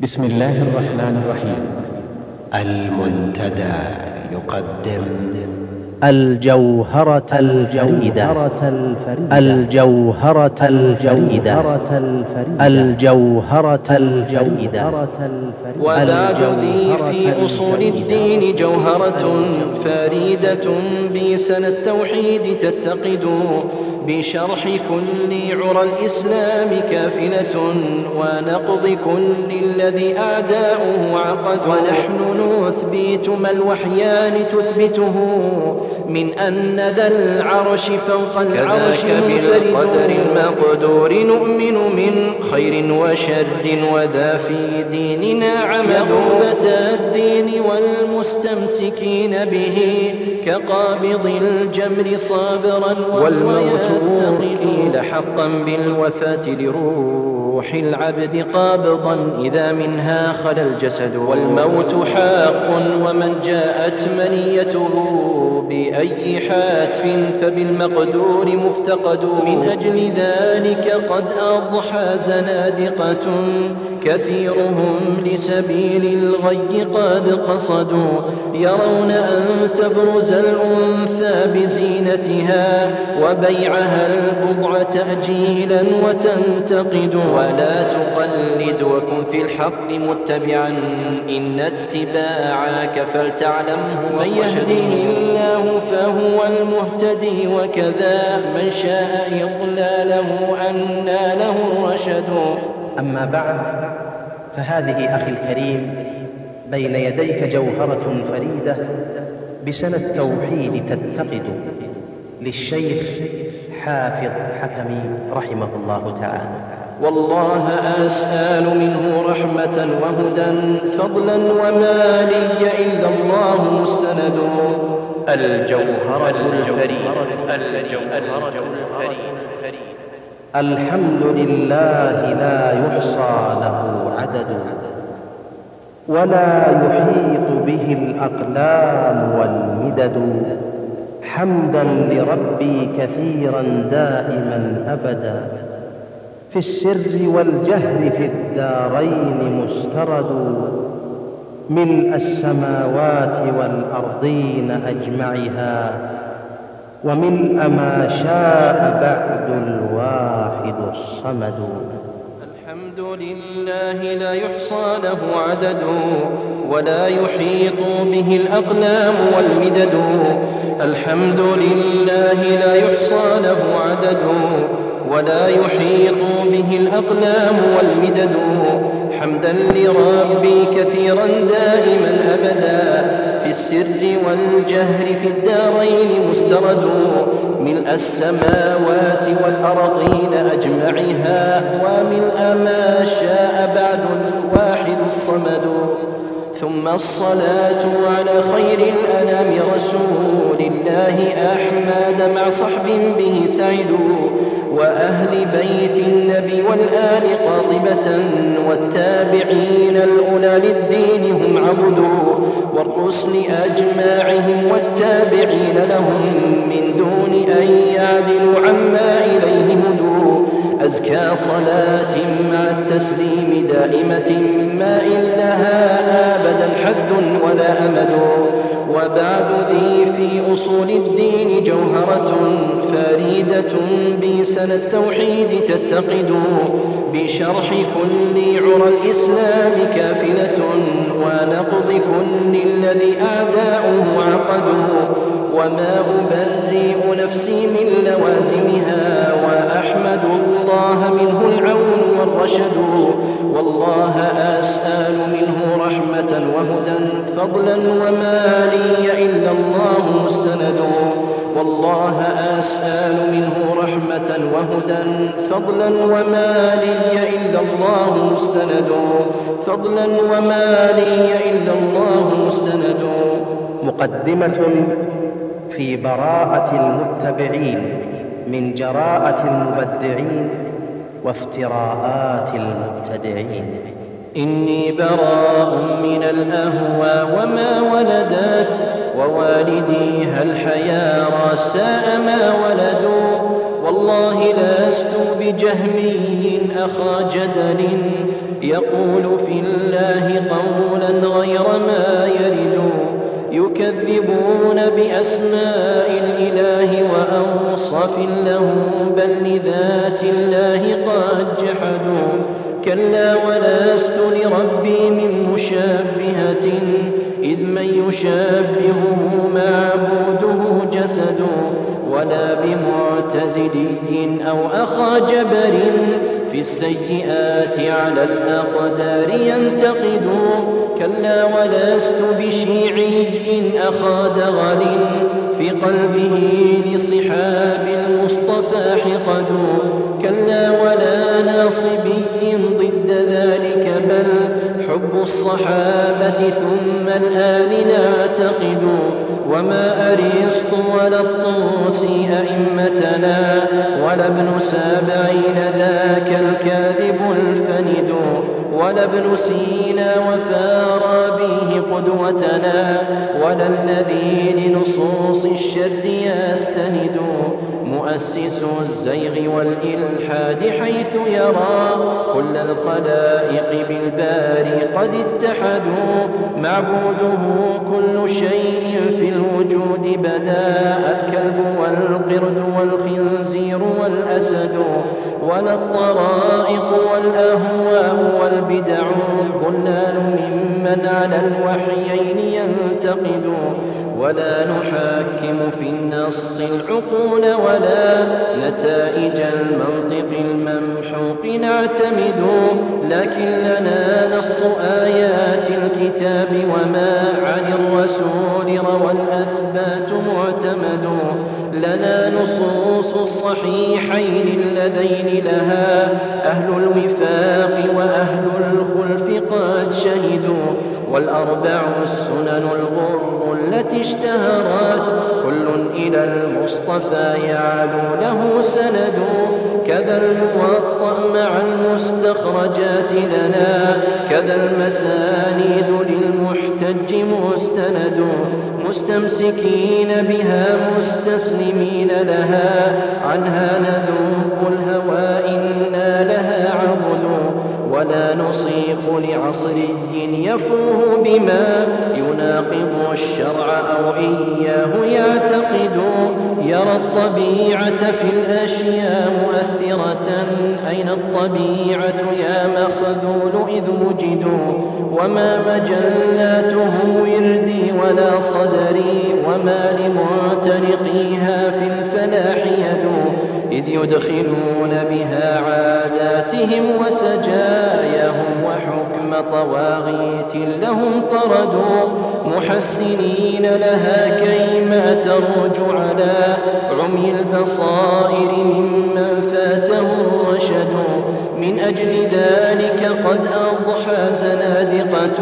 بسم الله الرحمن الرحيم. المنتدى يقدم الجوهرة الفريدة. الجوهرة الفريدة. الجوهرة الفريدة. وبعد ذي في أصول الدين جوهرة فريدة بسن التوحيد تتقد. بشرح كل عرى الإسلام كافلة ونقض كل الذي أعداؤه عقد ونحن نثبت ما الوحيان تثبته من أن ذا العرش فوق العرش بالقدر المقدور نؤمن من خير وشر وذا في ديننا عمل الدين والمستمسكين به كقابض الجمر صابرا والموت قيل حقا بالوفاة لروح العبد قابضا إذا منها خلا الجسد والموت حق ومن جاءت منيته بأي حاتف فبالمقدور مفتقد من أجل ذلك قد أضحى زنادقة كثيرهم لسبيل الغي قد قصدوا يرون أن تبرز الأنثى بزينتها وبيعها البضع تأجيلا وتنتقد ولا تقلد وكن في الحق متبعا إن اتباعك فلتعلمه من يهده الله فهو المهتدي وكذا من شاء إضلاله أنى له الرشد. أما بعد فهذه أخي الكريم بين يديك جوهرة فريدة بسن التوحيد تتقد للشيخ حافظ حكمي رحمه الله تعالى. والله أسأل منه رحمة وهدى فضلا وما لي إلا الله مستند. الجوهرة الفريدة. الجوهرة الفريدة. الحمد لله لا يحصى له عدد ولا يحيط به الأقلام والمدد. حمدا لربي كثيرا دائما أبدا. في السر والجهر في الدارين مسترد. ملء السماوات والأرضين أجمعها. وملء ما شاء بعد الواحد الصمد. الحمد لله لا يحصى له عدد ولا يحيط به الأقلام والمدد. الحمد لله لا يحصى له عدد ولا يحيط به الأقلام والمدد. حمدا لربي كثيرا دائما أبدا. في السر والجهر في الدارين مسترد ملء السماوات والأرضين أجمعها وملء ما شاء بعد الواحد الصمد. ثم الصلاة على خير الأنام رسول الله أحمد مع صحب به سعدوا وأهل بيت النبي والآل قاطبة والتابعين الأولى للدين هم عبدوا والرسل أجماعهم والتابعين لهم من دون أن يعدلوا عما إليه هدوا. أزكى صلاة مع التسليم دائمة ما إن لها أبدا حد ولا أمد. وبعد ذي في أصول الدين جوهرة فريدة بسن التوحيد تتقد. بشرح كل عرى الإسلام كافلة ونقض كل الذي أعداؤه عقدوا. وما أبرئ نفسي من لوازمها وأحمد الله منه العون والرشد والله أسأل منه رحمة وهدى فضلا وما لي إلا الله مستند والله أسأل منه رحمة وهدى فضلا وما لي إلا الله مستند فضلا وما لي إلا الله مستند مقدمة في براءة المتبعين من جراءة المبدعين وافتراءات المبتدعين. إني براء من الأهوى وما ولدت ووالديها الحيارى ساء ما ولدوا. والله لست بجهمي أخا جدل يقول في الله قولا غير ما يرد. يكذبون بأسماء الإله وأوصف له بل لذات الله قد جحدوا. كلا ولست لربي من مشابهة إذ من يشابهه معبوده جسد ولا بمعتزلي أو أخا جبر في السيئات على الأقدار ينتقد كلا ولست بشيعي أخا دغل في قلبه لصحاب المصطفى حقد كلا ولا ناصبي ضد ذلك بل حب الصحابة ثم الآل نعتقد وما أريسط ولا الطوسي أئمتنا ولا ابن سابعين ذاك الكاذب الفند ولا ابن سينا وفارابيه قدوتنا ولا الذي لنصوص الشر يستند مؤسس الزيغ والإلحاد حيث يرى كل الخلائق بالباري قد اتحدوا. معبوده كل شيء في الوجود بدا. الكلب والقرد والخنزير والأسد ولا الطرائق والأهواء والبدع. الضلال ممن على الوحيين ينتقد ولا نحاكم في النص العقول ولا نتائج المنطق الممحوق نعتمد لكن لنا نص آيات الكتاب وما عن الرسول روى الأثبات معتمد لنا نصوص الصحيحين اللذين لها أهل الوفاق وأهل الخلف قد شهدوا والأربع السنن الغر التي اشتهرت كل إلى المصطفى يعلو له سند كذا الموطأ مع المستخرجات لنا كذا المسانيد للمحتج مستند مستمسكين بها مستسلمين لها عنها نذوق الهوى إنا لها عبد ولا نصيق لعصري يفوه بما يناقض الشرع أو إياه يعتقد. يرى الطبيعة في الأشياء مؤثرة. أين الطبيعة يا مخذول إذ وجدوا؟ وما مجلاته وردي ولا صدري. وما لمعتنقيها في الفلاح يدو. إذ يدخلون بها عاداتهم وسجاياهم وحكم طواغيت لهم طردوا محسنين لها كيما تروج على عمي البصائر ممن فاته الرشد. من أجل ذلك قد أضحى زنادقة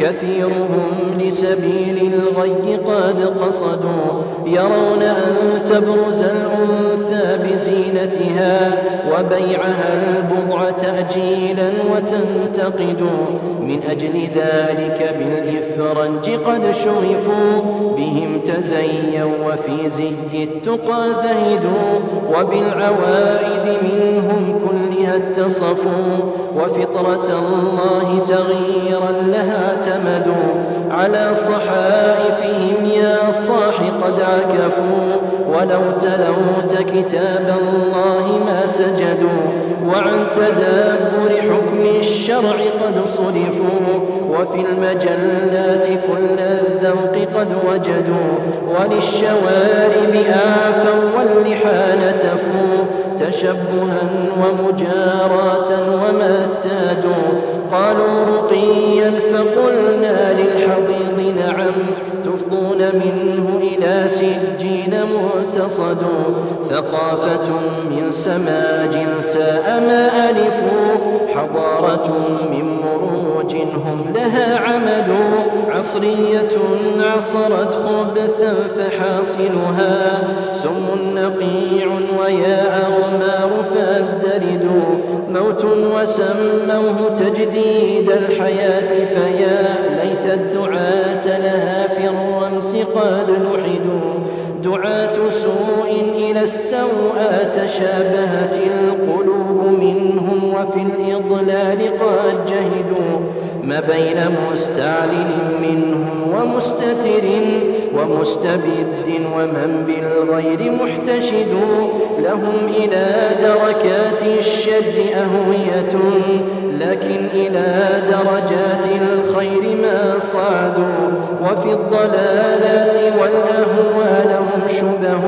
كثيرهم لسبيل الغي قد قصدوا. يرون أن تبرز الأنثى بزينتها وبيعها البضع تأجيلا وتنتقد. من أجل ذلك بالإفرنج قد شغفوا بهم تزيوا وفي زي التقى زهدوا وبالعوائد منهم كلها اتصفوا وفطرة الله تغييرا لها اعتمدوا على صحائفهم يا صاح قد عكفوا ولو تلوت كتاب الله ما سجدوا وعن تدابر حكم الشرع قد صرفوا وفي المجلات كل الذوق قد وجدوا وللشوارب آفوا واللحى نتفوا تشبها ومجاراة وما اتادوا قالوا رقيا فقلنا للحضيض نعم تفضون منه إلى سجين معتصد ثقافة من سماج ساء ما ألفوا حضارة من مروج هم لها عمل. عصرية عصرت خبثا فحاصلها. سم نقيع ويا أغمار فازدردوا موت وسموه تجديد الحياة. فيا ليت الدعاة قد لحدوا دعاة سوء إلى السوء تشابهت القلوب منهم وفي الإضلال قد جهدوا. ما بين مستعلن منهم ومستتر ومستبد ومن بالغير محتشد لهم إلى دركات الشر أهوية لكن إلى درجات الخير صعدوا وفي الضلالات والأهوى لهم شبه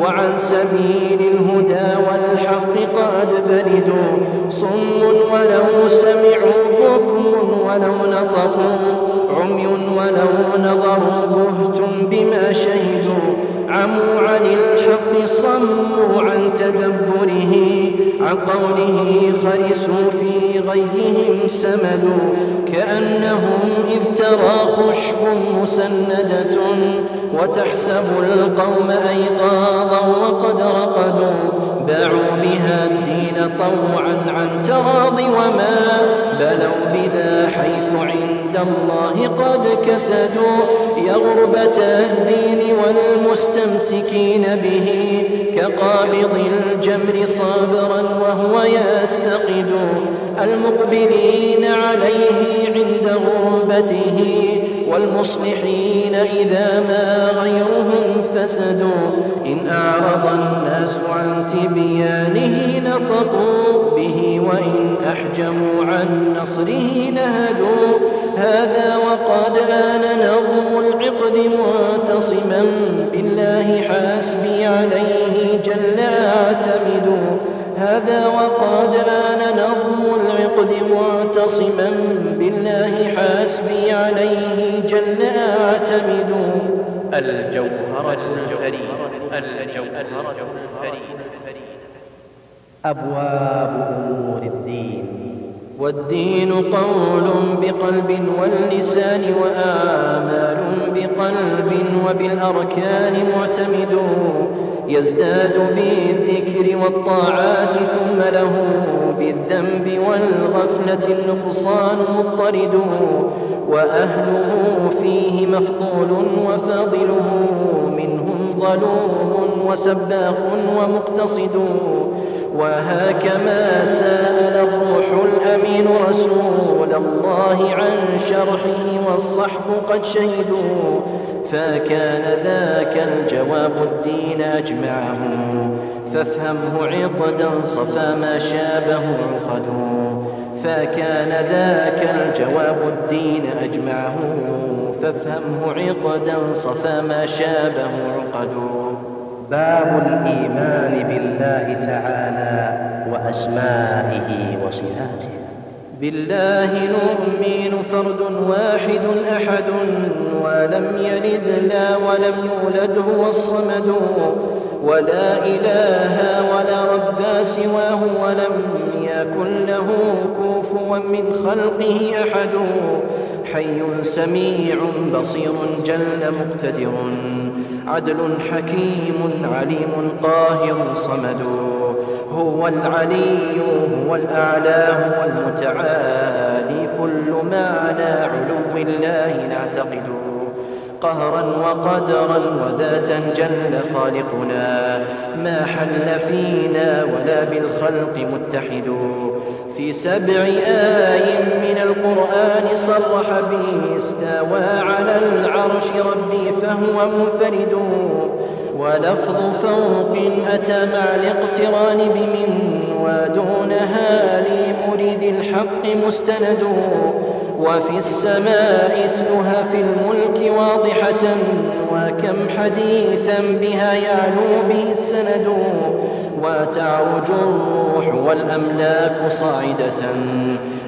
وعن سبيل الهدى والحق قد بردوا صم ولو سمعوا بكم ولو نطقوا عمي ولو نظروا بهتم بما شهدوا عموا عن الحق صموا عن تدبره عن قوله خرسوا في غيهم سمدوا كأنهم إذ ترى خشب مسندة وتحسب القوم أيقاظا وقد رقدوا. باعوا بها الدين طوعا عن تراض وما بلوا بذا حيث عند الله قد كسدوا. يا غربة الدين والمستمسكين به كقابض الجمر صابرا وهو يتقد المقبلين عليه عند غربته والمصلحين إذا ما غيرهم فسدوا إن أعرض الناس عن تبيانه نطقوا به وإن أحجموا عن نصره نهدوا. هذا وقد آن نظم العقد معتصما. بالله حاسبي عليه جل اعتمد هذا وقد آن نظم العقد معتصما بالله حاسبي عليه جل اعتمد. الجوهرة الفريدة الجوهرة الفريدة أبواب أمور الدين. والدين قول بقلب واللسان وآمال بقلب وبالأركان معتمد. يزداد بالذكر والطاعات ثم له بالذنب والغفلة النقصان مضطرد وأهله فيه مفضول وفاضله منهم ظلوم وسباق ومقتصد وهكما سأل الروح الأمين رسول الله عن شرحه والصحب قد شهدوا فكان ذاك الجواب الدين أجمعه. فافهمه عقدا صفى ما شابه عقد. فكان ذاك الجواب الدين أجمعه. فافهمه عقدا صفى ما شابه عقد. باب الإيمان بالله تعالى وأسمائه وصفاته. بالله نؤمن فرد واحد أحد ولم يلد لا ولم يولد هو الصمد ولا إله ولا رب سواه ولم يكن له كفوا من خلقه أحد حي سميع بصير جل مقتدر عدل حكيم عليم قاهر صمد هو العلي هو الأعلى هو المتعالي. كل معنى علو الله نعتقد قهرا وقدرا وذاتا جل خالقنا. ما حل فينا ولا بالخلق متحد. في سبع آي من القرآن صرح به استوى على العرش ربي فهو منفرد. ولفظ فوق أتى مع الاقتران بمن ودونها لمريد الحق مستند وفي السماء اتلها في الملك واضحة وكم حديثا بها يعلو به السند وتعرج الروح والأملاك صاعدة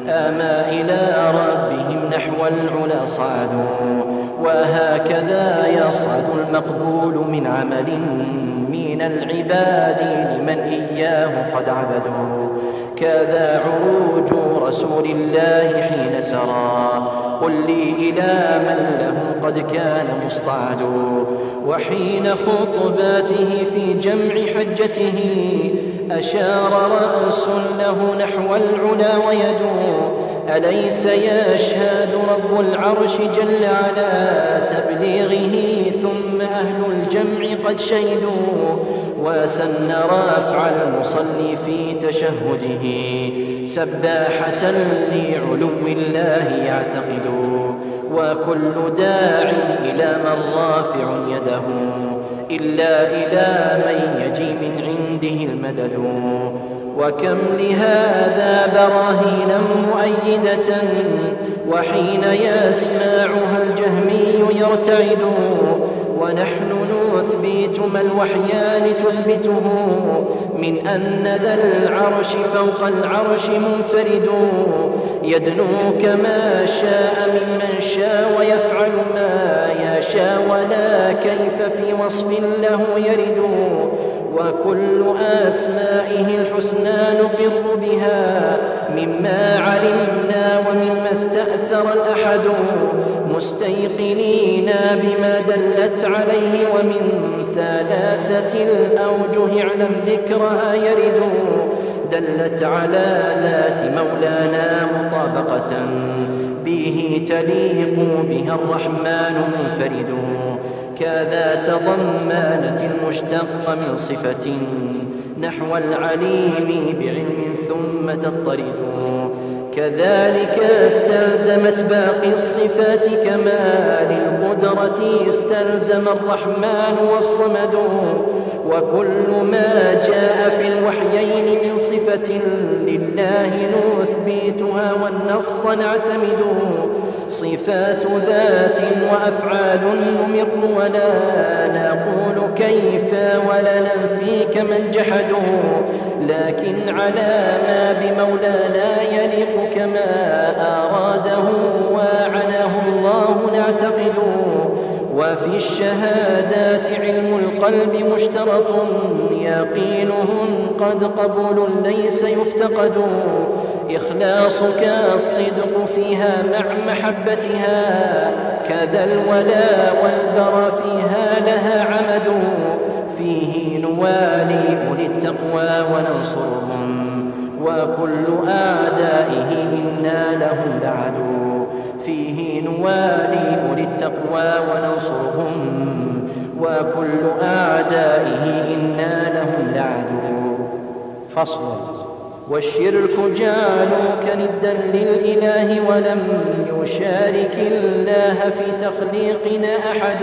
آما إلى ربهم نحو العلا صعدوا وهكذا يصعد المقبول من عمل من العباد لمن إياه قد عبدوا. كذا عروج رسول الله حين سرى. قل لي إلى من له قد كان مصطعد. وحين خطباته في جمع حجته أشار رأس له نحو العلا ويدور أليس يشهد رب العرش جل على تبليغه ثم أهل الجمع قد شهدوا وسن رافع المصلي في تشهده سباحة لعلو الله يعتقد وكل داع إلى من رافع يده إلا إلى من يجي من عنده المدد وكم لهذا براهين مؤيدة وحين يسمعها الجهمي يرتعد ونحن نثبت ما الوحيان تثبته من أن ذا العرش فوق العرش منفرد يدنو كما شاء ممن شاء ويفعل ما يشاء ولا كيف في وصف له يرد وكل أسمائه الحسنى نقر بها مما علمنا ومما استأثر الأحد مستيقنين بما دلت عليه ومن ثلاثة الأوجه اعلم ذكرها يرد دلت على ذات مولانا مطابقة به تليق بها الرحمن منفرد. كذا تضمنت المشتق من صفة نحو العليم بعلم ثم تضطرد كذلك استلزمت باقي الصفات كمال القدرة استلزم الرحمن والصمد. وكل ما جاء في الوحيين من صفة لله نثبتها والنص نعتمد صفات ذات وأفعال نمر ولا نقول كيف ولا ننفي كمن جحدوا لكن على ما بمولانا يليق كما أراده وعناه الله نعتقد. وفي الشهادات علم القلب مشترط يقينهم قد قبول ليس يفتقد. إخلاصك الصدق فيها مع محبتها كذا الولا والبر فيها لها عمد. فيه نوالي أولي التقوى وننصرهم وكل أعدائه إنا لهم لعدو فيه نوالي أولي التقوى وننصرهم وكل أعدائه إنا لهم لعدو. فصل. والشرك جعلوك ندا للإله ولم يشارك الله في تخليقنا أحد.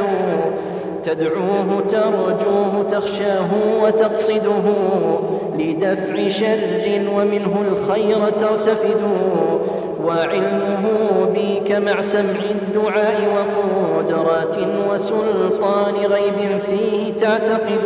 تدعوه ترجوه تخشاه وتقصده. لدفع شر ومنه الخير ترتفد. وعلمه بك مع سمع الدعاء وقدرات وسلطان غيب فيه تعتقد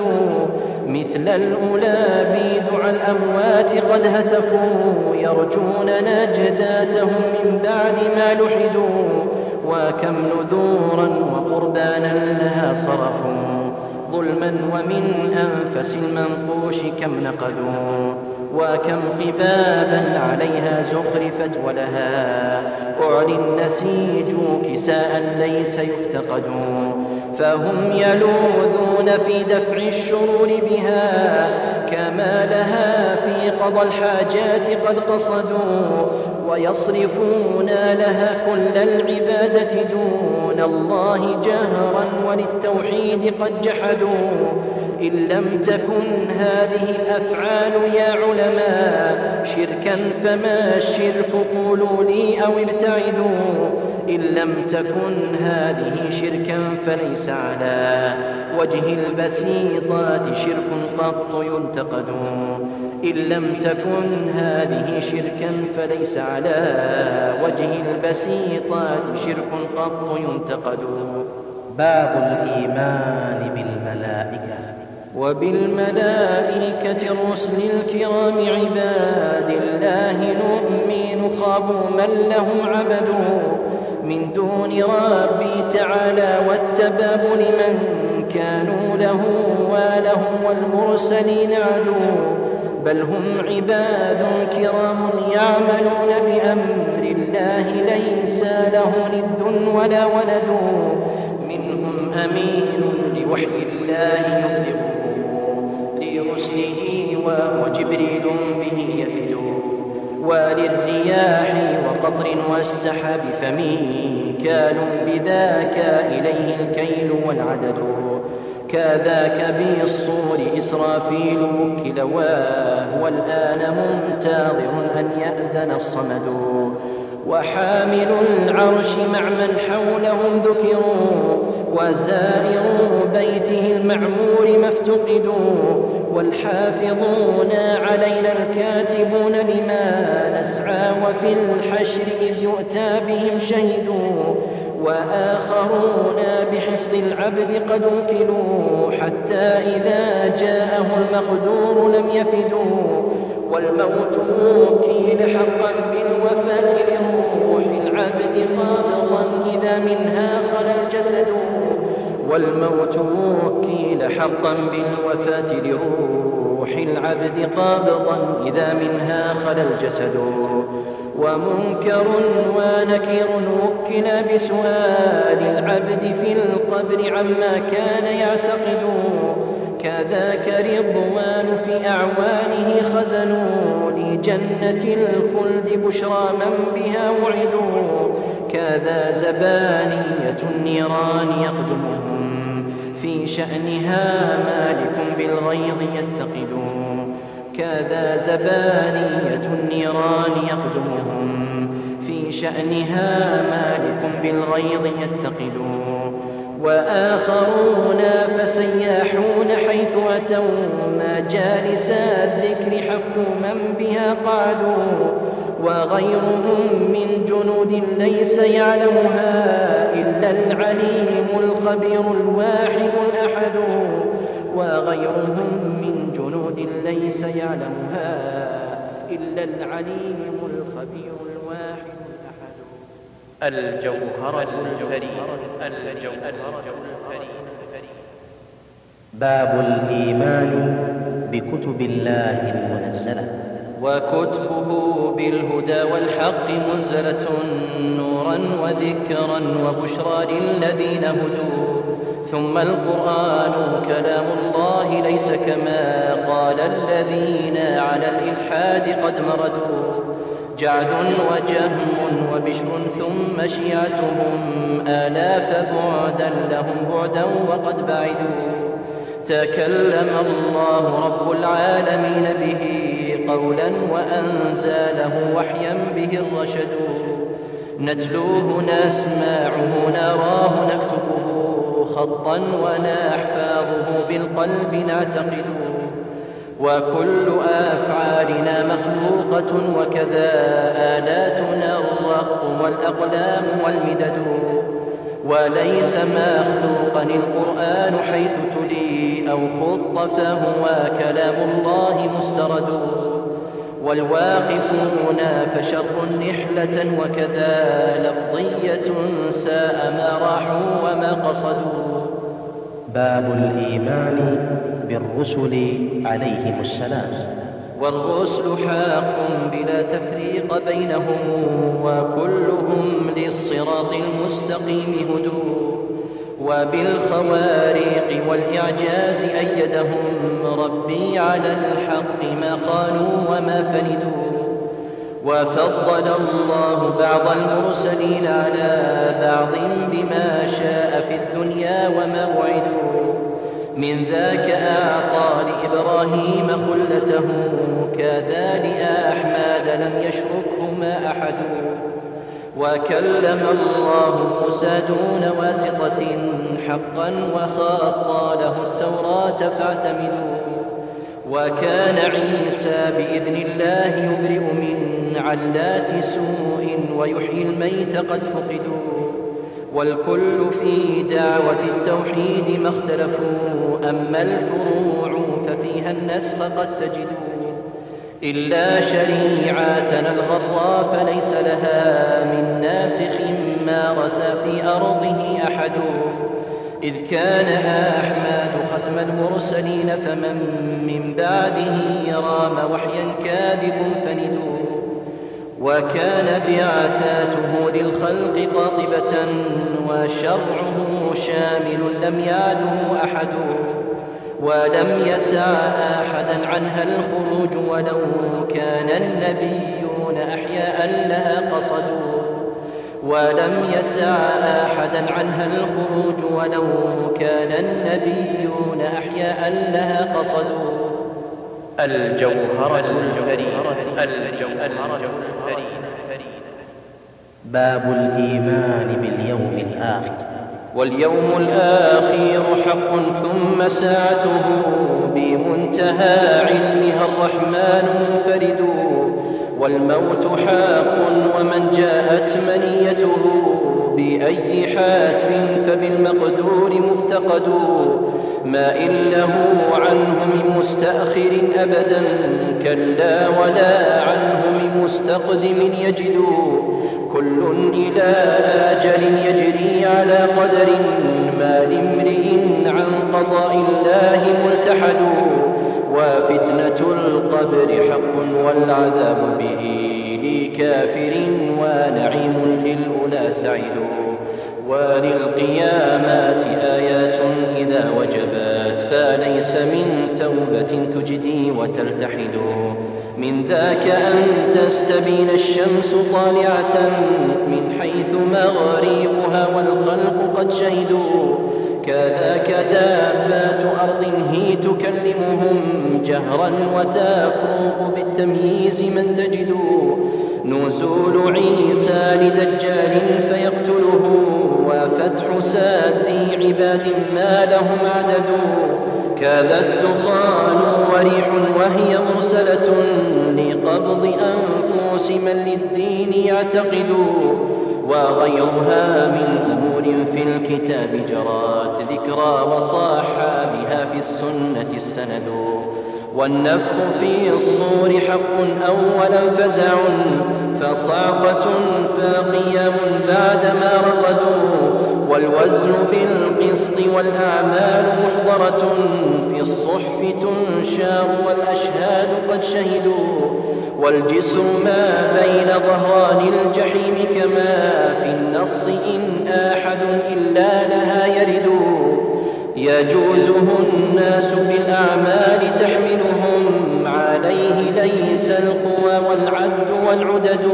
مثل الأولى بدعى الأموات قد هتفوا يرجون نجداتهم من بعد ما لحدوا وكم نذورا وقربانا لها صرفوا ظلما ومن أنفس المنقوش كم نقدوا وكم قبابا عليها زخرفت ولها. أعلي النسيج كساء ليس يفتقد. فهم يلوذون في دفع الشرور بها. كما لها في قضى الحاجات قد قصدوا. ويصرفون لها كل العبادة دون الله جهرا وللتوحيد قد جحدوا. إن لم تكن هذه الأفعال يا علماء شركا فما الشرك قولوا لي أو ابتعدوا. إن لم تكن هذه شركا فليس على وجه البسيطات شرك قط ينتقد. إن لم تكن هذه شركا فليس على وجه البسيطات شرك قط ينتقد. باب الإيمان بالملائكة. وبالملائكة الرسل الكرام عباد الله نؤمن خابوا من لهم عبدوا من دون ربي تعالى والتباب لمن كانوا له ولهم والمرسلين عدو بل هم عباد كرام يعملون بأمر الله ليس له ند ولا ولد منهم أمين لوحي الله يبلغه لرسله وهو جبريل به يفد وللرياح وقطر والسحاب فميكال بذاك إليه الكيل والعدد. كذاك بالصور إسرافيل وكل وهو الآن منتظر أن يأذن الصمد. وحامل العرش مع من حولهم ذكروا. وزائروا بيته المعمور ما افتقدوا. والحافظون علينا الكاتبون لما نسعى وفي الحشر إذ يؤتى بهم شهدوا وآخرون بحفظ العبد قد وكلوا حتى إذا جاءه المقدور لم يفدوا والموت وكيل حقا بالوفاة لروح العبد قابضا إذا منها خلا الجسد والموت وكيل حقا بالوفاة لروح العبد قابضا إذا منها خلا الجسد. ومنكر ونكير وكل بسؤال العبد في القبر عما كان يعتقد. كذاك رضوان في أعوانه خزنوا لجنة الخلد بشرى من بها وعدوا. كذا زبانية النيران يقدمهم في شأنها مالك بالغيظ يتقد كذا زبانية النيران يقدمهم. في شأنها مالك بالغيظ يتقد وآخرون فسياحون حيث أتوا. مجالس الذكر حفوا من بها قعدوا. وغيرهم من جنود ليس يعلمها إلا العليم الخبير الواحد الأحد وغيرهم من جنود ليس يعلمها إلا العليم الخبير الواحد الأحد. الجوهرة الفريدة الجوهرة الفريدة باب الإيمان بكتب الله المنزلة. وكتبه بالهدى والحق منزلة نورا وذكرا وبشرى للذين هدوا. ثم القرآن كلام الله ليس كما قال الذين على الإلحاد قد مردوا. جعد وجهم وبشر ثم شيعتهم آلاف بعدا لهم بعدا وقد بعدوا. تكلم الله رب العالمين به قولا وأنزاله وحيا به الرشد. نتلوه نسمعه نراه نكتبه خطا ونحفاظه بالقلب نعتقد. وكل أفعالنا مخلوقة وكذا آلاتنا الرق والأقلام والمدد. وليس مخلوقا القرآن حيث تلي أو خط فهو كلام الله مسترد. والواقفون فشر نحلة وكذا لفظية ساء ما راحوا وما قصدوا. باب الإيمان بالرسل عليهم السلام. والرسل حق بلا تفريق بينهم وكلهم للصراط المستقيم هدوا وبالخوارق والإعجاز أيدهم ربي على الحق ما خانوا وما فندوا. وفضل الله بعض المرسلين على بعض بما شاء في الدنيا وما وعدوا من ذاك أعطى لإبراهيم خلته كذا لأحمد لم يشركهما أحد. وكلم الله موسى دون واسطة حقا وخاط له التوراة فاعتمدوا وكان عيسى بإذن الله يبرئ من علات سوء ويحيي الميت قد فقدوا والكل في دعوة التوحيد ما اختلفوا. أما الفروع ففيها النسخ قد تجدوا إلا شريعتنا الغراء فليس لها من ناسخ ما رسى في أرضه أحد. إذ كان أحمد ختم المرسلين فمن من بعده رام وحيا كاذب فندوا وكان بعثاته للخلق قاطبة وشرعه شامل لم يعده أحد. ولم يسع أحدا عنها الخروج ولو كان النبيون أحياء لها قصدوا. ولم يسع أحدا عنها الخروج ولو كان النبيون أحياء لها قصدوا. الجوهرة الجوهرة الفريدة باب الإيمان باليوم الآخر. واليوم الآخر حق ثم ساعته بمنتهى علمها الرحمن منفرد. والموت حق ومن جاءت منيته بأي حاتم فبالمقدور مفتقد. ما إن له عنه من مستأخر أبدا كلا ولا عنه من مستقدم يجد كل إلى آجل يجري على قدر ما لامرئ عن قضاء الله ملتحد. وفتنة القبر حق والعذاب به لكافر ونعيم للأولى سعيد وللقيامات آيات إذا وجبت فليس من توبة تجدي وتلتحد. من ذاك أن تستبين الشمس طالعة من حيث مغربها والخلق قد شهدوا. كذاك دابات أرض هي تكلمهم جهرا وتفوق بالتمييز من تجد. نزول عيسى لدجال فيقتله. وفتح ساد عباد ما لهم عدد. كذا الدخان وريح وهي مرسلة لقبض أنفس من للدين يعتقد وغيرها من أمور في الكتاب جرات ذكرى وصاح بها في السنة السند. والنفخ في الصور حق أولا فزع. فصعقة فقيام بعدما رقدوا. والوزن بالقسط والأعمال محضرة في الصحف تنشار والأشهاد قد شهدوا والجسر ما بين ظهران الجحيم كما في النص إن آحد إلا لها يرد يجوزه الناس بالأعمال تحملهم عليه ليس القوى والعد والعدد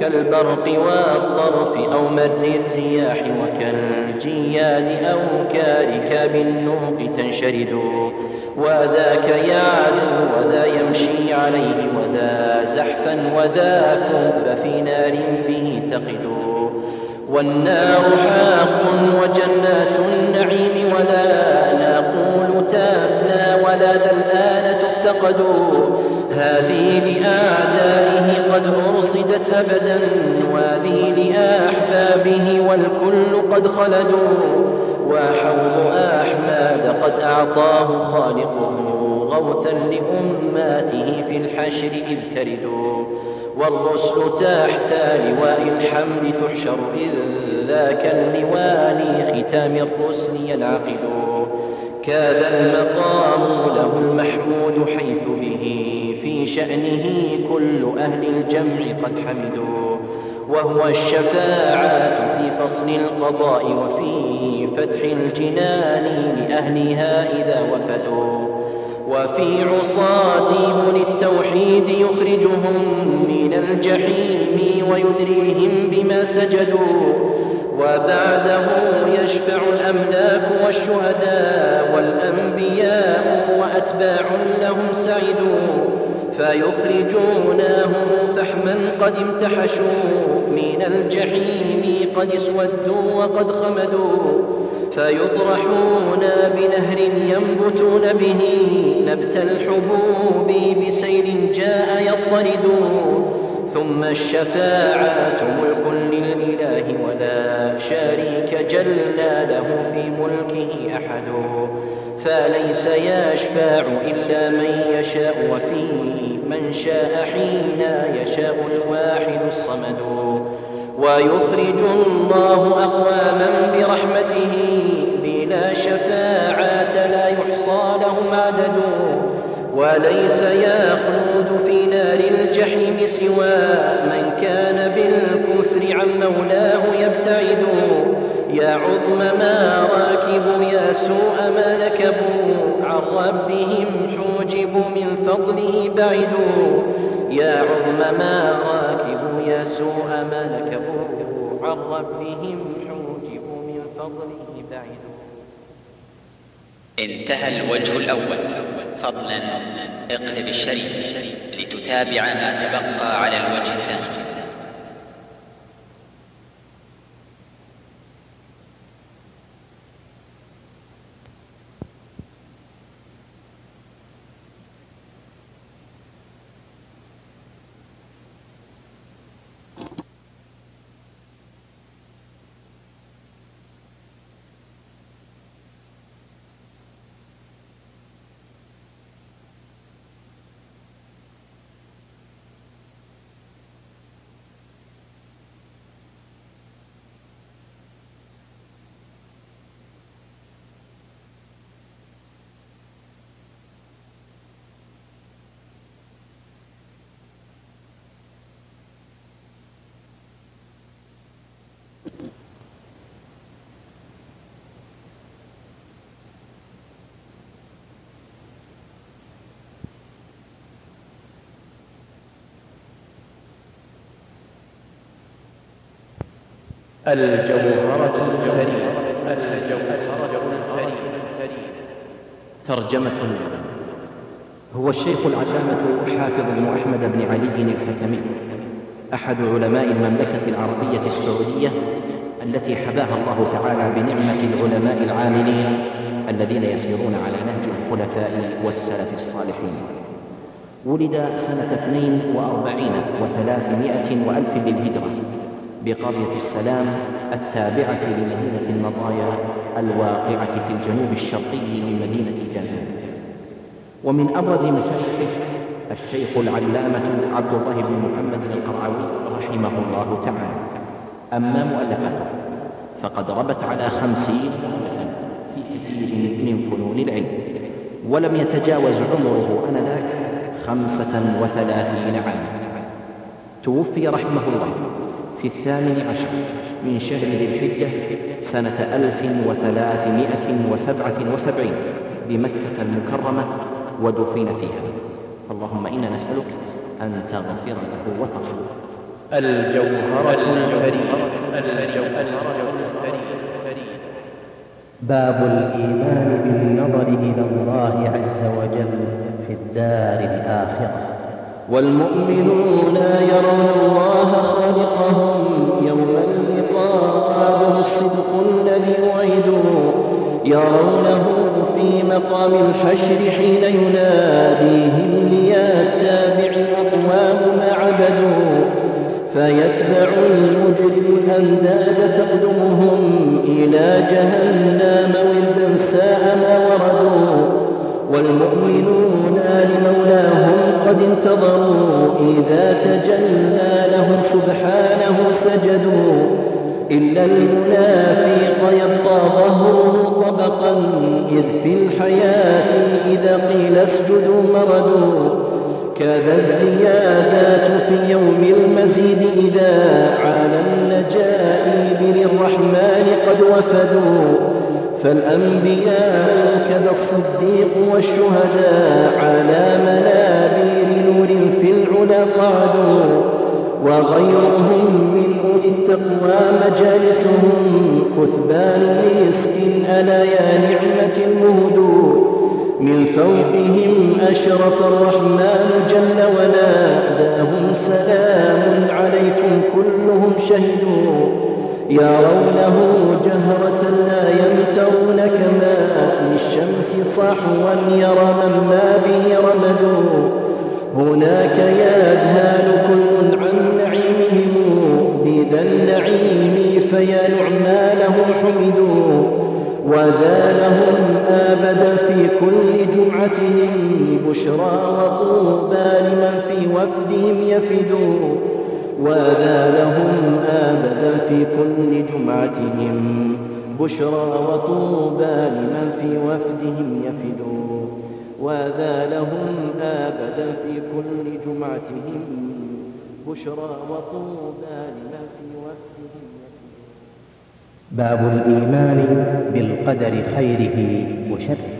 كالبرق والطرف أو مر الرياح وكالجياد أو كاركاب النوق تنشرد. وذاك يعلو وذا يمشي عليه وذا زحفا وذا كب في نار به تقد. والنار حاق وجنات النعيم ولا نقول تافنى ولا ذا الآن تفتقد. هذه لأعدائه قد أرصدت أبدا وهذه لأحبابه والكل قد خلدوا وحوض أحمد قد أعطاه خالقه غوثا لأماته في الحشر إذ تردوا. والرسل تحت لواء الحمد تحشر إذ ذاك اللواء ختام الرسل ينعقد. كاد المقام له المحمود حيث به. شأنه كل أهل الجمع قد حمدوا وهو الشفاعة في فصل القضاء وفي فتح الجنان لأهلها إذا وفدوا وفي عصاة بن التوحيد يخرجهم من الجحيم ويدريهم بما سجدوا وبعده يشفع الأملاك والشهداء والأنبياء وأتباع لهم سعدوا. فيخرجونهم فحما قد امتحشوا من الجحيم قد اسودوا وقد خمدوا فيطرحون بنهر ينبتون به نبت الحبوب بسيل جاء يضطرد ثم الشفاعة ملك للإله ولا شريك جل له في ملكه أحد. فليس يشفاع إلا من يشاء وفي من شاء حين يشاء الواحد الصمد. ويخرج الله أقواما برحمته بلا شفاعات لا يحصى لهم عدد وليس يخلود في نار الجحيم سوى من كان بالكفر عن مولاه يبتعد. يا عظم ما راكبوا يا سوء ما نكبوا. عن ربهم حوجبوا من فضله بعدوا. يا عظم ما راكبوا يا سوء ما نكبوا. عن ربهم حوجبوا من فضله بعدوا. انتهى الوجه الأول. فضلا اقلب الشريف لتتابع ما تبقى على الوجه الثاني. الجوهرة الفريدة الجوهرة ترجمة هو الشيخ العلامة حافظ بن أحمد بن علي الحكمي أحد علماء المملكة العربية السعودية التي حباها الله تعالى بنعمة العلماء العاملين الذين يسيرون على نهج الخلفاء والسلف الصالحين. ولد سنة اثنين وأربعين وثلاثمائة وألف بالهجرة بقرية السلام التابعة لمدينة المطايا الواقعة في الجنوب الشرقي من مدينة جازان. ومن أبرز مشايخه الشيخ العلامة عبد الله بن محمد القرعوي رحمه الله تعالى. أما مؤلفاته فقد ربت على خمسين مؤلفا في كثير من فنون العلم ولم يتجاوز عمره آنذاك خمسة وثلاثين عاما. توفي رحمه الله. في الثامن عشر من شهر ذي الحجة سنة ألف وثلاثمائة وسبعة وسبعين بمكة المكرمة ودفن فيها. اللهم إنا نسألك أن تغفر له وترحمه. الجوهرة الفريدة. الجوهرة باب الإيمان بالنظر إلى الله عز وجل في الدار الآخرة. والمؤمنون يرون الله خالقهم يوم اللقاء وعده الصدق الذي وعدوا. يرونه في مقام الحشر حين يناديهم ليتابع الأقوام ما عبدوا. فيتبع المجرم الأنداد تقدمهم إلى جهنم ولدا ساء ما وردوا. والمؤمنون لمولاهم قد انتظروا إذا تجلى لهم سبحانه سجدوا إلا المنافق يبقى ظهره طبقا إذ في الحياة إذا قيل اسجدوا مردوا كذا الزيادات في يوم المزيد إذا على النجائب للرحمن قد وفدوا فالأنبياء كذا الصديق والشهداء على منابر نور في العلا قعدوا وغيرهم من أولي التقوى مجالسهم كثبان مسك ألا يا نعمة المهدو. من فوقهم أشرف الرحمن جل وناداهم سلام عليكم كلهم شهدوا. يرونه جهرة لا يمترون كما للشمس صحوا يرى من ما به رمد هناك يذهل كل عن نعيمهم بذا النعيم فيا نعما لهم حمدوا. وذا لهم آبدا في كل جمعتهم بشرى وطوبى لمن في وفدهم يفدوا. وذا لهم آبدا في كل جمعتهم بشرى وطوبى لمن في وفدهم يفدوا وذا لهم آبدا في كل جمعتهم بشرى وطوبى لمن في وفدهم يفدوا باب الإيمان بالقدر خيره وشره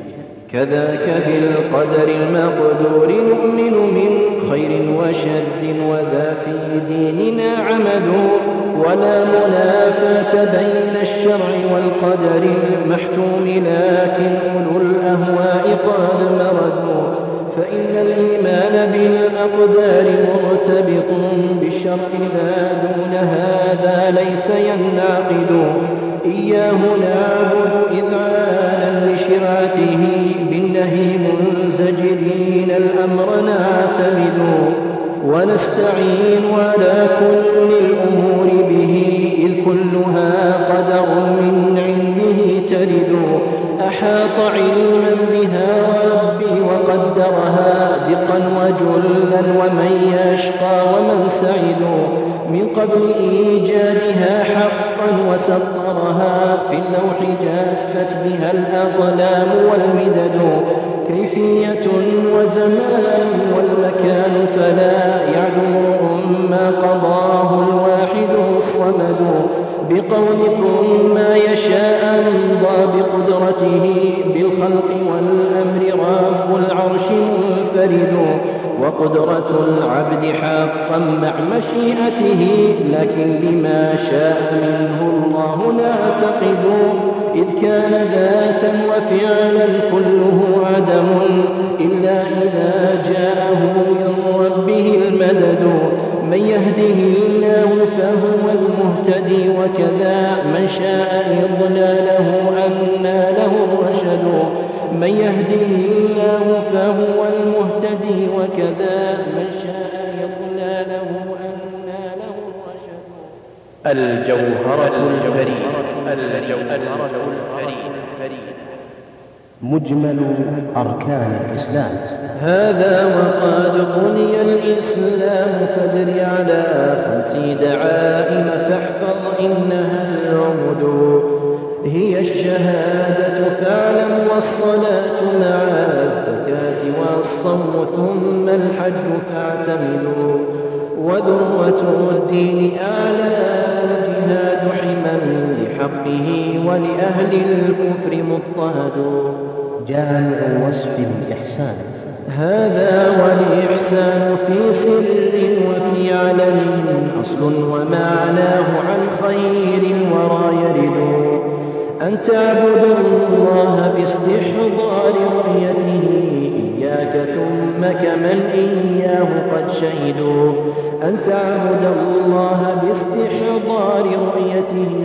كذاك بالقدر المقدور نؤمن من خير وشر وذا في ديننا عمد ولا منافاة بين الشرع والقدر المحتوم لكن أولو الأهواء قد مردوا. فإن الإيمان بالأقدار مرتبط بالشرع ذا دون هذا ليس ينعقد. إياه نعبد إذعانا لشرعته بالنهي منزجرين الأمر نعتمد ونستعين على كل الأمور به إذ كلها قدر من عنده ترد أحاط علما بها ربي وقدرها دقا وجلا ومن يشقى ومن سعد من قبل إيجادها حقا وسطرها في اللوح جافت بها الأقلام والمدد كيفية وزمان والمكان فلا يعدو ما قضاه الواحد الصمد بقولكم ما يشاء أمضى بقدرته بالخلق والأمر رب العرش منفرد وقدرة العبد حقا مع مشيئته لكن لما شاء منه الله نعتقد إذ كان ذاتا وفعلا كله عدم إلا إذا جاءه من ربه المدد. من يهده الله فهو المهتدي وكذا من شاء إضلاله أنى له الرشد. من يهده الله فهو المهتدي وكذا من شاء إضلاله أنى له الرشد. الجوهرة الفريدة الجوهرة الفريدة مجمل أركان الإسلام. هذا وقد بني الإسلام فادر على خمس دعائم فاحفظ إنها العمد هي الشهادة فاعلم والصلاة مع الزكاة والصوم ثم الحج فاعتمدوا. وذروة الدين أعلى الجهاد حما لحقه ولأهل الكفر مضطهد جامع وصف الإحسان هذا والإحسان في سر وفي علم أصل ومعناه عن خير الورى يرد أن تعبد الله باستحضار رؤيته إياك ثم كمن إياه قد شهدوا. أن تعبد الله باستحضار رؤيته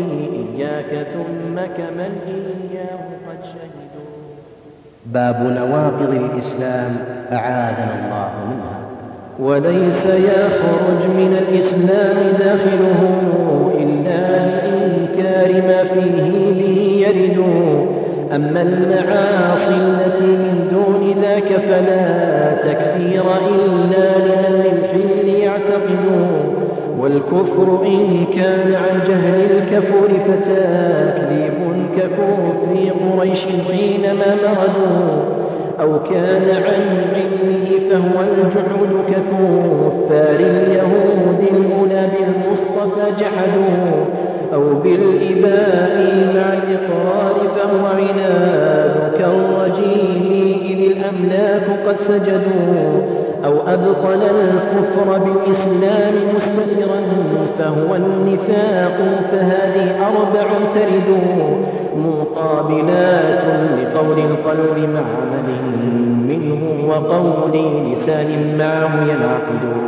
إياك ثم كمن إياه باب نواقض الإسلام أعاذنا الله منها. وليس يخرج من الإسلام داخله إلا بإنكار ما فيه به يرد. أما المعاصي التي من دون ذاك فلا تكفير إلا يعتقد والكفر إن كان عن جهل الكفر فتكذيب ككفر قريش حينما مردوا أو كان عن علمه فهو الجحود ككفار اليهود الأولى بالمصطفى جحدوا أو بالإباء مع الإقرار فهو عناد كالرجيم إذ الأملاك قد سجدوا أو أبطل الكفر بالإسلام مستترا فهو النفاق فهذه أربع ترد مقابلات لقول القلب مع عمل منه وقول لسان معه ينعقد.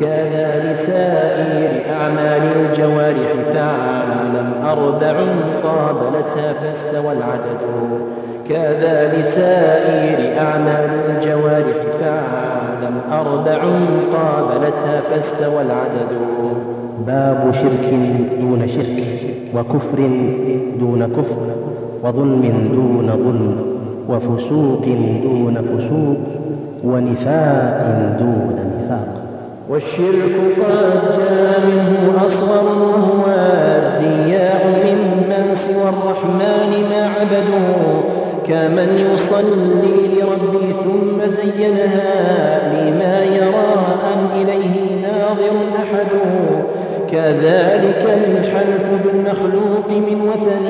كذا لسائر أعمال الجوارح فاعلم أربع قابلتها فاستوى العدد. كذا لسائر أعمال الجوارح فاعلم أربع قابلتها فاستوى العدد. باب شرك دون شرك وكفر دون كفر وظلم دون ظلم وفسوق دون فسوق ونفاق دون نفاق. والشرك قد جاء منه أصغر وهو الرياء ممن سوى الرحمن ما عبدوا كمن يصلي لربي ثم زينها لما يرى أن إليه ناظر أحد. كذلك الحلف بالمخلوق من وثن.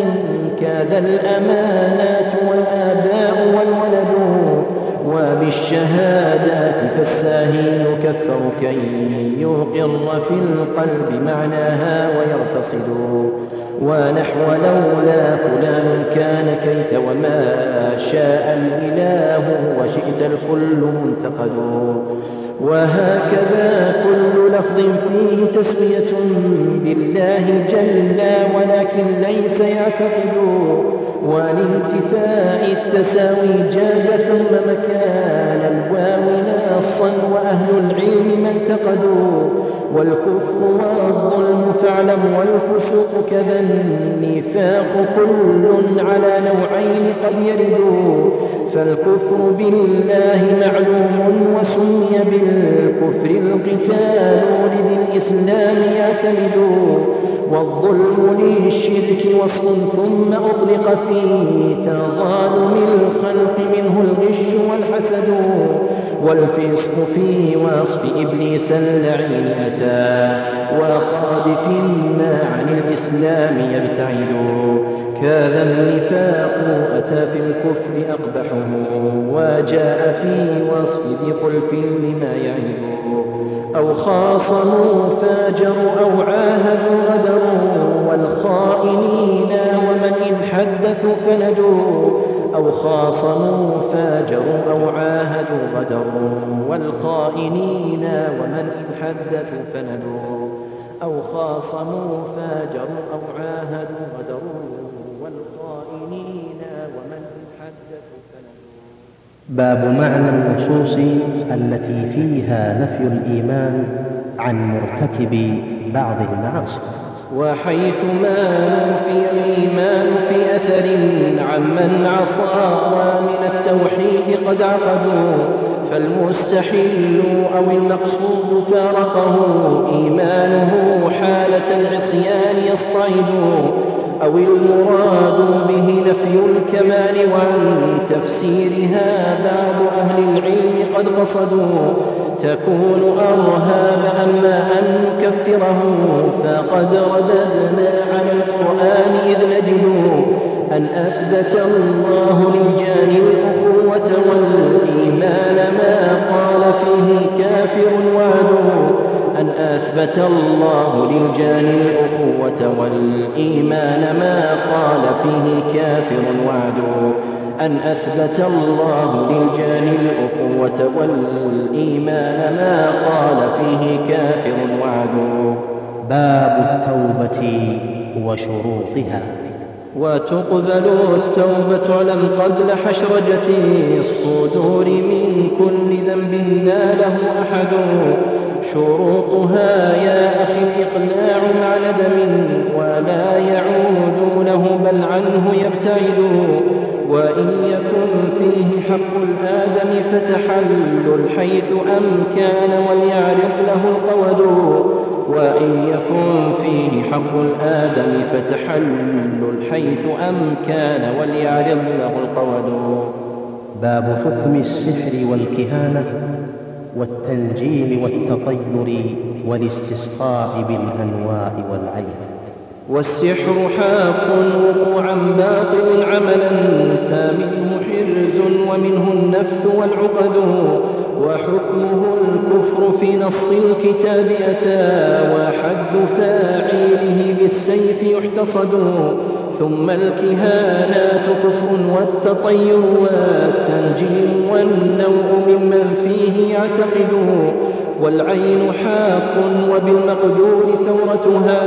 كاد الأمانات والآباء والولد. وبالشهادات فالساهي يكفر كي يقر في القلب معناها ويرتصد. ونحو لولا فلان كان كيت وما شاء الإله وشئت الكل منتقد وهكذا كل لفظ فيه تسوية بالله جل ولكن ليس يعتقد. والانتفاء التساوي جاز ثم مكان الواو ناصا وأهل العلم ما انتقدوا. والكفر والظلم فاعلم والفسوق كذا النفاق كل على نوعين قد يرد فالكفر بالله معلوم وسمي بالكفر القتال لذي الإسلام يعتمد. والظلم للشرك وصف ثم أطلق في تظالم الخلق منه الغش والحسد. والفسق في وصف إبليس اللعين أتى وقاذف ما عن الإسلام يبتعد. كذا النفاق أتى في الكفر أقبحه وجاء في وصف ذي خلف لما يعيب أو خاصموا فاجروا أو عاهدوا غدروا. والخائنين ومن إن حدثوا فندوا. أو خاصموا فاجروا أو عاهدوا غدروا والخائنين ومن إن حدثوا فندوا أو خاصموا فاجروا أو عاهدوا غدروا والخائنين ومن إن حدثوا فندوا. باب معنى النصوص التي فيها نفي الإيمان عن مرتكب بعض المعاصي. وحيث ما نوفي الإيمان في أثر عمن عصى من التوحيد قد عقدوا فالمستحيل أو المقصود فارقه. إيمانه حالة العصيان يصطعد أو المراد به نفي الكمال وعن تفسيرها بعض أهل العلم قد قصدوا تكون أرهاب أما أن نكفره فقد رددنا على القرآن إذ نجد أن أثبت الله للجان الأخوة والإيمان ما قال أن أثبت الله للجان الأخوة والإيمان ما قال فيه كافر وعدو. أن أثبت الله للجان الأخوة والإيمان ما قال فيه كافر وعدو. باب التوبة وشروطها. وتقبل التوبة اعلم قبل حشرجة الصدور من كل ذنب ناله أحد. شروطها يا أخي الإقلاع مع ندم ولا يعودونه بل عنه يبتعد. وإن يكن فيه حق الآدم فتحلل حيث أمكان وليعرق له القود. وإن يكن فيه حق الآدم فتحلل حيث أمكان وليعرض له القود. باب حكم السحر والكهانة. والتنجيم والتطير والاستسقاء بالأنواء والعين. والسحر حاق وقوعا باطل عملا فمنه حرز ومنه النفث والعقد وحكمه الكفر في نص الكتاب أتى وحد فاعله بالسيف يحتصد. ثم الكهانات كفر والتطير والتنجيم والنوء ممن فيه يعتقد والعين حاق وبالمقدور ثورتها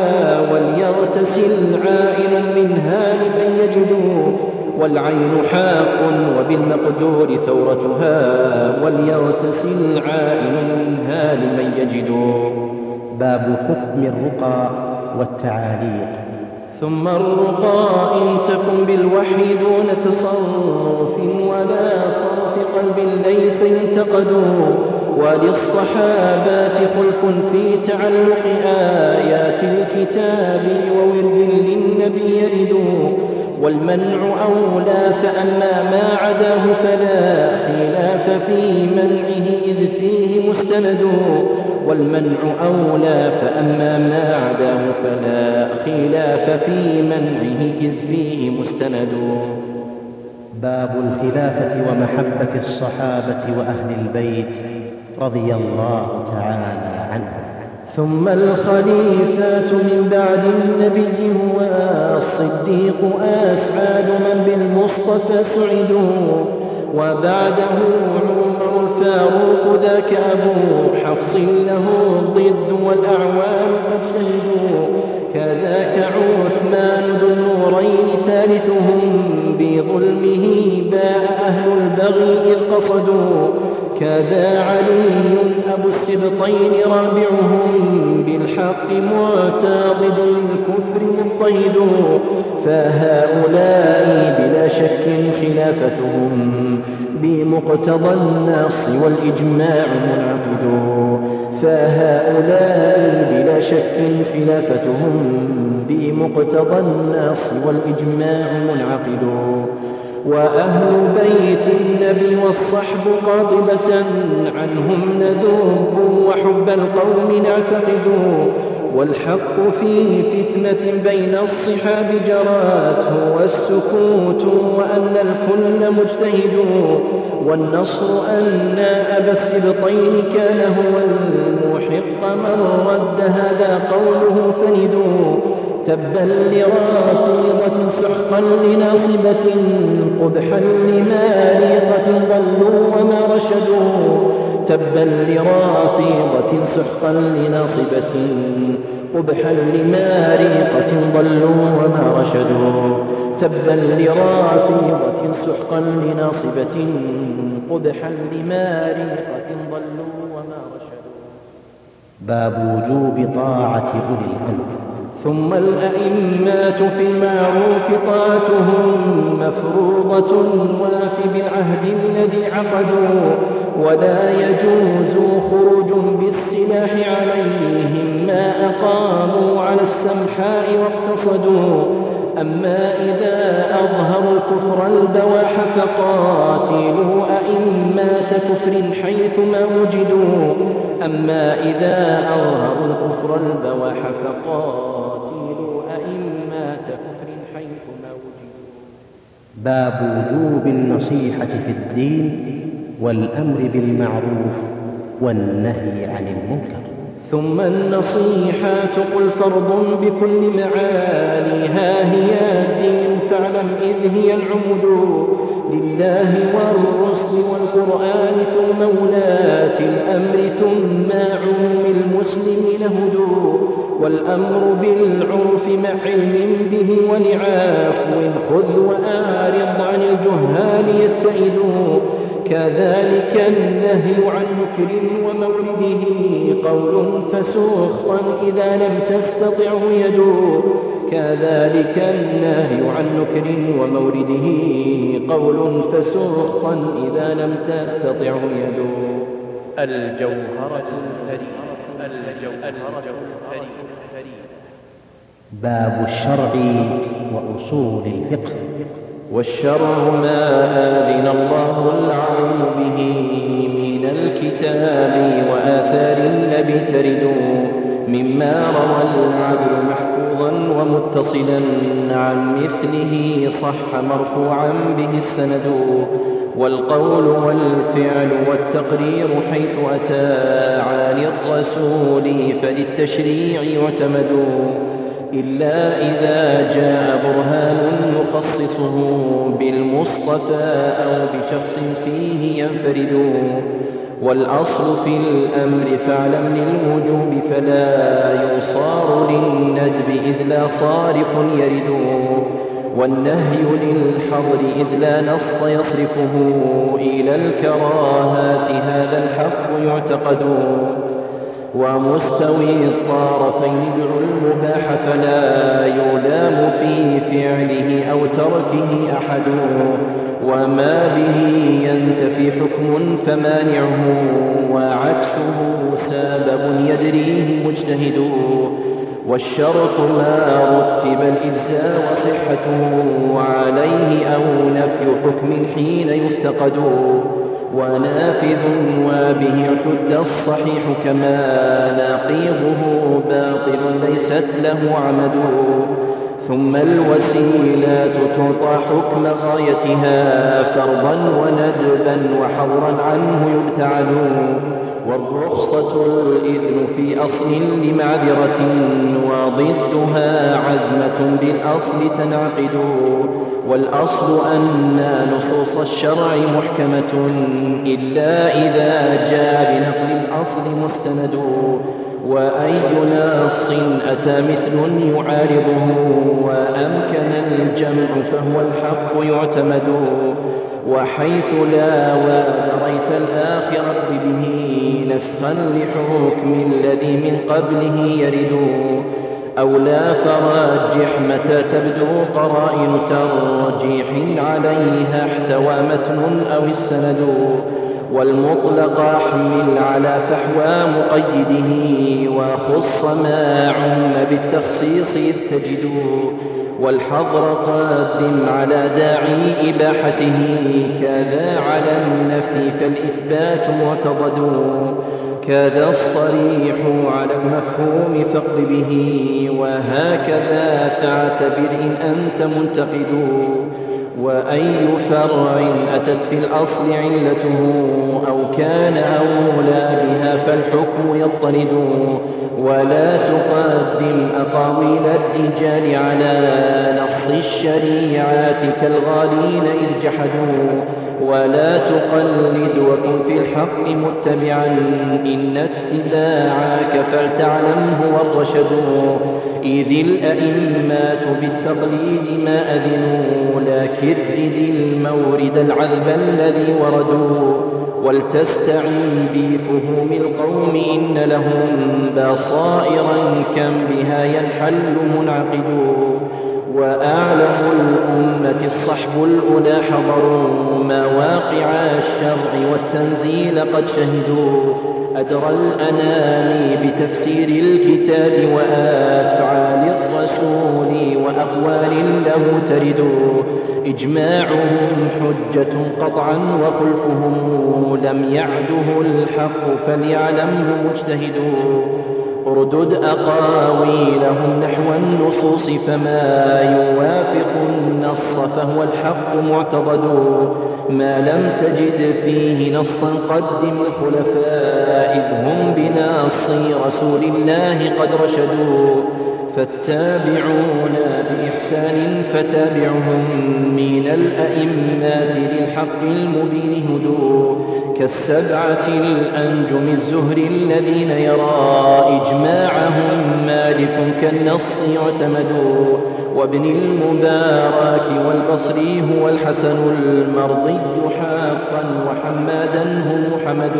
وليغتسل عائن منها لمن يجد والعين حاق وبالمقدور ثورتها وليغتسل عائن منها لمن يجد. باب حكم الرقى والتعاليق. ثم الرقى إن تكن بالوحي دون تصرف ولا صرف قلب ليس ينتقد وللصحابات خلف في تعلق آيات الكتاب وورد للنبي يرد والمنع أولى فأما ما عداه فلا خلاف في منعه إذ فيه مستند والمنع أولى فأما ما عداه فلا خلاف في منعه إذ فيه مستند. باب الخلافة ومحبة الصحابة وأهل البيت رضي الله تعالى عنهم. ثم الخليفات من بعد النبي هو الصديق أسعاد من بالمصطفى سعدوا وبعده عمر الفاروق ذاك أبو حفص له الضد والأعوان قد شهدوا. كذاك عثمان ذو النورين ثالثهم بظلمه باع أهل البغي إذ قصدوا. كذا علي أبو السبطين رابعهم بالحق معتاضد للكفر مضطهد. فهؤلاء بلا شك خلافتهم بمقتضى النص والإجماع منعقد. فهؤلاء بلا شك خلافتهم بمقتضى النص والإجماع منعقد. وأهل بيت النبي والصحب قاطبة عنهم نذوب وحب القوم نعتقد والحق في فتنة بين الصحاب جرات هو السكوت وأن الكل مجتهد والنصر أن أبا السبطين كان هو المحق من رد هذا قوله فندوا تبا لرافضة سحقا لناصبة قبحا لمارقة ضلوا وما رشدوا. تبا لرافضة سحقا لناصبة قبحا لمارقة ضلوا وما رشدوا. تبا لرافضة سحقا لناصبة قبحا لمارقة ضلوا وما رشدوا. باب وجوب طاعة أولي الأمر. ثم الأئمات في المعروف طاعتهم مفروضة واف بالعهد الذي عقدوا ولا يجوز خروج بالسلاح عليهم ما أقاموا على السمحاء واقتصدوا. أما إذا أظهروا الكفر البواح فقاتلوا أئمات كفر حيثما وجدوا. أما إذا أظهروا الكفر البواح فقاتلوا باب وجوب النصيحة في الدين والأمر بالمعروف والنهي عن المنكر. ثم النصيحات قل فرض بكل معانيها هي الدين فاعلم إذ هي العمد لله والرسل والقرآن ثم ولاة الأمر ثم عموم المسلمين هدوا والأمر بالعرف مع علم به ولعفو خذ وأعرض عن الجهال يتئدوا كذلك النهي عن نكر ومورده قول فسخطا إذا لم تستطعه يدو كذلك النهي عن نكر ومورده قول فسخطا إذا لم تستطعه يدو الجوهرة الفريدة الجوهرة الفريدة باب الشرع وأصول الفقه. والشرع ما آذن الله العظيم به من الكتاب وآثار النبي ترد مما روى العدل محفوظا ومتصلا عن مثله صح مرفوعا به السند. والقول والفعل والتقرير حيث أتى عن الرسول فللتشريع يعتمد إلا إذا جاء برهان يخصصه بالمصطفى أو بشخص فيه ينفرد. والأصل في الأمر فاعلم للوجوب فلا يصار للندب إذ لا صارف يرد. والنهي للحظر إذ لا نص يصرفه إلى الكراهات هذا الحق يعتقد. ومستوي الطرفين ادعوا المباح فلا يلام في فعله أو تركه أحد وما به ينتفي حكم فمانعه وعكسه سبب يدريه مجتهد والشرط ما رتب الإجزاء وصحته حكم حين يفتقد ونافذ وبه اعتد الصحيح كما ناقيضه باطل ليست له عمد. ثم الوسيلات تعطى حكم غايتها فرضا وندبا وحظرا عنه يبتعد والرخصة الإذن في أصل لمعذرة وضدها عزمة بالأصل تنعقد والأصل أن نصوص الشرع محكمة إلا إذا جاء بنقل الأصل مستند وأي ناص أتى مثل يعارضه وأمكن الجمع فهو الحق يعتمد. وحيث لا ودريت الآخر به نسخا لحكم الذي من قبله يرد. أو لا فرجح متى تبدو قرائن ترجيح عليها احتوى متن أو السند. والمطلق احمل على فحوى مقيده وخص ما عم بالتخصيص إذ تجد والحظر قدم على داعي إباحته كذا على النفي فالإثبات معتضد كذا الصريح على المفهوم فاقض به وهكذا فاعتبر إن أنت منتقد وأي فرع أتت في الأصل علته أو كان أولى بها فالحكم يضطرد ولا تقدم أقاويل الرجال على نص الشريعات كالغالين إذ جحدوا ولا تقلد وكن في الحق متبعا إن اتباعك فلتعلم هو الرشد إذ الأئمات بالتقليد ما أذنوا لكن رد المورد العذب الذي وردوا. ولتستعن بفهوم القوم إن لهم بصائرا كم بها ينحل منعقد وأعلم الأمة الصحب الأولى حضروا مواقع الشرع والتنزيل قد شهدوا أدرى الأنام بتفسير الكتاب وأفعال الرسول وأقوال له ترد إجماعهم حجة قطعا وخلفهم لم يعده الحق فليعلمه مجتهد اردد أقاويلهم نحو النصوص فما يوافق النص فهو الحق معتضد. ما لم تجد فيه نصا قدم الخلفاء إذ هم بناصي رسول الله قد رشدوا. فالتابعون بإحسان فتابعهم من الأئمات للحق المبين هدوا كالسبعة الأنجم الزهر الذين يرى إجماعهم مالك كالنص يعتمد وابن المبارك والبصري هو الحسن المرضي حقا وحمادا هم حمد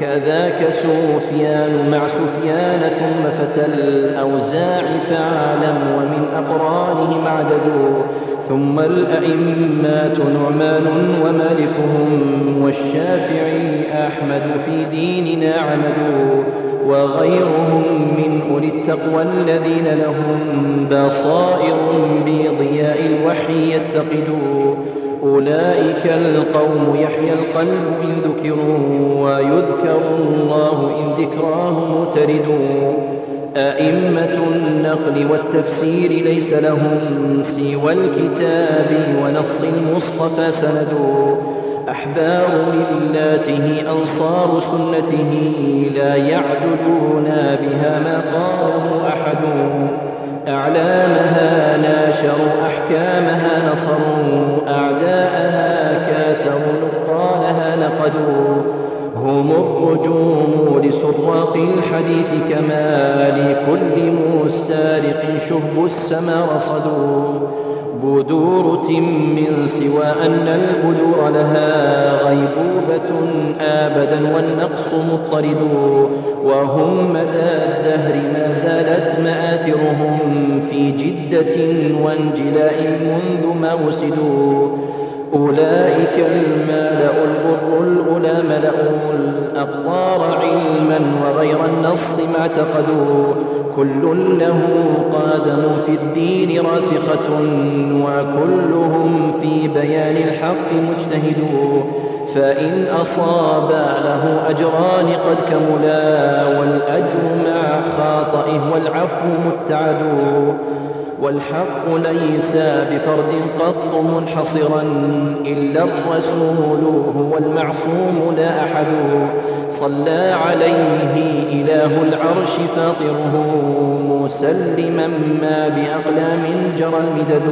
كذاك سفيان مع سفيان ثم فتى الأوزاع فاعلم ومن أقرانهم عدد. ثم الأئمات نعمان ومالكهم والشافعي أحمد في ديننا عمدوا وغيرهم من أولي التقوى الذين لهم بصائر بضياء الوحي يتقدوا. أولئك القوم يحيا القلب إن ذكروا ويذكر الله إن ذكراه تردوا أئمة النقل والتفسير ليس لهم سوى الكتاب ونص المصطفى سندوا. أحبار ملاته أنصار سنته لا يعدلون بها ما قاله أحد. أعلامها ناشروا أحكامها نصروا أعداءها كاسروا نقالها نقدوا هم الرجوم لسراق الحديث كما لكل مستارق شهب السما رصدوا بدورة من سوى أن البدور لها غيبوبة آبدا والنقص مضطرد وهم مدى الدهر ما زالت مآثرهم في جدة وانجلاء منذ ما وسدوا. أولئك المالأ الغر الأولى ملأوا الأقطار علما وغير النص ما اعتقدوا. كل له قادم في الدين راسخة وكلهم في بيان الحق مجتهدون. فإن أصاب له أجران قد كملا والأجر مع خاطئه والعفو متعد والحق ليس بفرد قط منحصرا إلا الرسول هو المعصوم لا أحد. صلى عليه إله العرش فاطره مسلما ما بأقلام جرى المدد.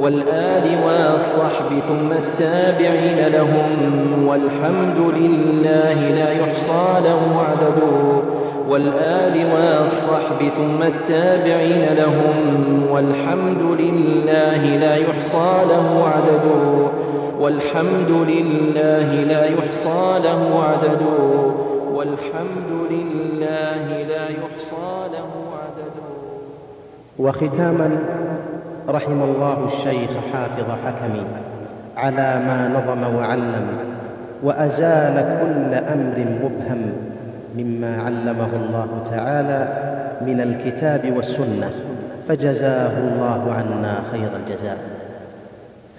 والآل والصحب ثم التابعين لهم والحمد لله لا يحصى له عدد. والآل والصحب ثم التابعين لهم والحمد لله لا يحصى له عدد والحمد لله لا يحصى له عدد والحمد لله لا يحصى له عدد. وختاما رحم الله الشيخ حافظ حكمي على ما نظم وعلم وأزال كل أمر مبهم. مما علمه الله تعالى من الكتاب والسنة فجزاه الله عنا خير الجزاء.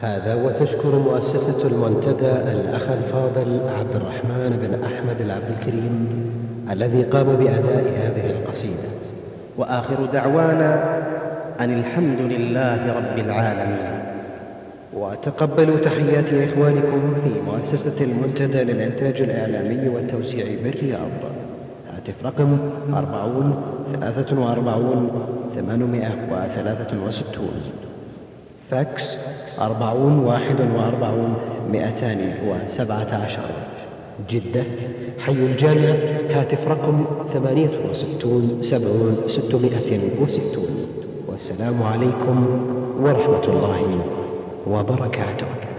هذا وتشكر مؤسسة المنتدى الأخ الفاضل عبد الرحمن بن أحمد العبد الكريم الذي قام بأداء هذه القصيدة. وآخر دعوانا أن الحمد لله رب العالمين. وتقبلوا تحيات إخوانكم في مؤسسة المنتدى للإنتاج الإعلامي والتوزيع بالرياض. هاتف رقم أربعون ثلاثة وأربعون ثمانمائة وثلاثة وستون. فاكس أربعون واحد وأربعون مئتان وسبعة عشر. جدة حي الجامع هاتف رقم ثمانية وستون سبعون ستمائة وستون. والسلام عليكم ورحمة الله وبركاته.